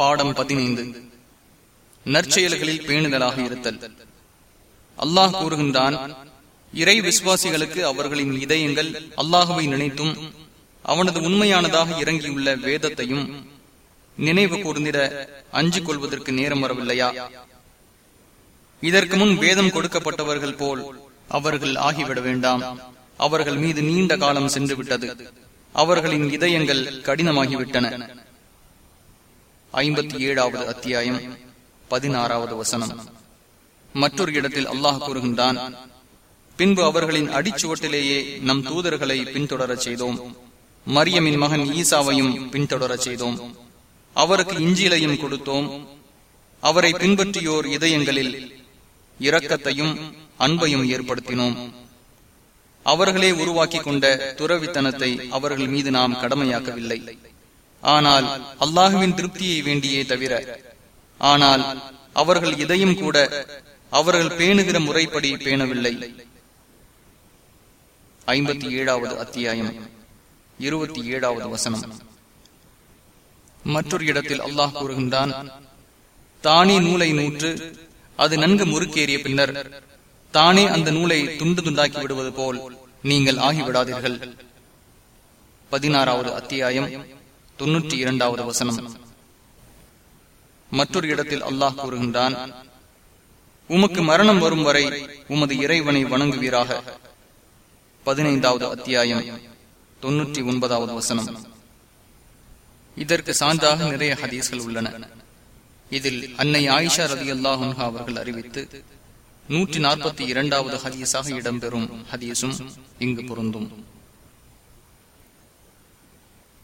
பாடம் பதினைந்து. நற்செயல்களில் பேணுதலாக இருத்தல். அல்லாஹ் கூறுகின்றான் இறை விசுவாசிகளுக்கு அவர்களின் இதயங்கள் அல்லாஹுவை நினைத்தும் அவனது உண்மையானதாக இறங்கியுள்ள வேதத்தையும் நினைவு கூர்ந்திட அஞ்சு கொள்வதற்கு நேரம் வரவில்லையா? இதற்கு முன் வேதம் கொடுக்கப்பட்டவர்கள் போல் அவர்கள் ஆகிவிட வேண்டாம். அவர்கள் மீது நீண்ட காலம் சென்று விட்டது அவர்களின் இதயங்கள் கடினமாகிவிட்டன. ஐம்பத்தி ஏழாவது அத்தியாயம் பதினாறாவது வசனம். மற்றொரு இடத்தில் அல்லாஹ் கூறுகின்றான் பின்பு அவர்களின் அடிச்சுவட்டிலேயே நம் தூதர்களை பின்தொடரச் செய்தோம். மரியமின் மகன் ஈசாவையும் பின்தொடரச் செய்தோம். அவருக்கு இஞ்சிலையும் கொடுத்தோம். அவரை பின்பற்றியோர் இதயங்களில் இரக்கத்தையும் அன்பையும் ஏற்படுத்தினோம். அவர்களே உருவாக்கி கொண்ட துறவித்தனத்தை அவர்கள் மீது நாம் கடமையாக்கவில்லை. ஆனால் அல்லாஹுவின் திருப்தியை வேண்டியே தவிர ஆனால் அவர்கள் இதையும் கூட அவர்கள் பேணுகிற முறைப்படி பேணவில்லை. ஐம்பத்தி ஏழாவது அத்தியாயம் இருபத்தி ஏழாவது வசனம். மற்றொரு இடத்தில் அல்லாஹ் கூறுகின்றான் தானே நூலை நூற்று அது நன்கு முறுக்கேறிய பின்னர் தானே அந்த நூலை துண்டு துண்டாக்கி விடுவது போல் நீங்கள் ஆகிவிடாதீர்கள். பதினாறாவது அத்தியாயம் தொன்னூற்றி இரண்டாவது வசனம். மற்றொரு இடத்தில் அல்லாஹ் கூறுகின்றான் உமக்கு மரணம் வரும் வரை உமது இறைவனை வணங்குவீராக. பதினைந்தாவது அத்தியாயம் தொன்னூற்றி ஒன்பதாவது வசனம். இதற்கு சான்றாக நிறைய ஹதீஸ்கள் உள்ளன. இதில் அன்னை ஆயிஷா ரதி அல்லாஹா அவர்கள் அறிவித்து நூற்றி நாற்பத்தி இரண்டாவது ஹதீஸாக இடம்பெறும் ஹதீஸும் இங்கு பொருந்தும்.